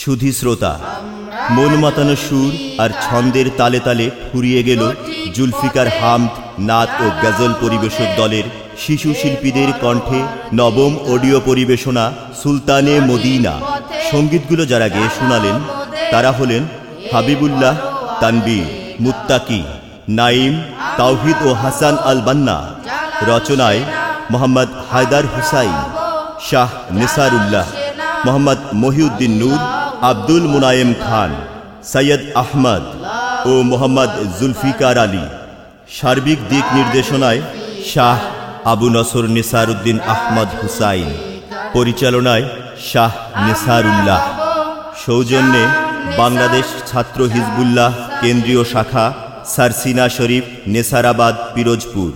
সুধী শ্রোতা মন মাতানো সুর আর ছন্দের তালে তালে ফুরিয়ে গেল জুলফিকার হামদ নাত ও গজল পরিবেশক দলের শিশু শিল্পীদের কণ্ঠে নবম অডিও পরিবেশনা সুলতানে মদিনা। সঙ্গীতগুলো যারা গেয়ে শোনালেন, তারা হলেন হাবিবুল্লাহ তানবীর, মুত্তাকি নাইম তাওহিদ ও হাসান আল বান্না রচনায় মোহাম্মদ হায়দার হুসাইন, শাহ নিসারুল্লাহ, মোহাম্মদ মহিউদ্দিন নূর আব্দুল মুনায়েম খান, সৈয়দ আহমদ ও মোহাম্মদ জুলফিকার আলী। সার্বিক দিক নির্দেশনায় শাহ আবু নসর নিসারুদ্দিন আহমদ হুসাইন। পরিচালনায় শাহ নিসারুল্লাহ। সৌজন্যে বাংলাদেশ ছাত্র হিজবুল্লাহ কেন্দ্রীয় শাখা সারসিনা শরীফ, নেসারাবাদ, পিরোজপুর।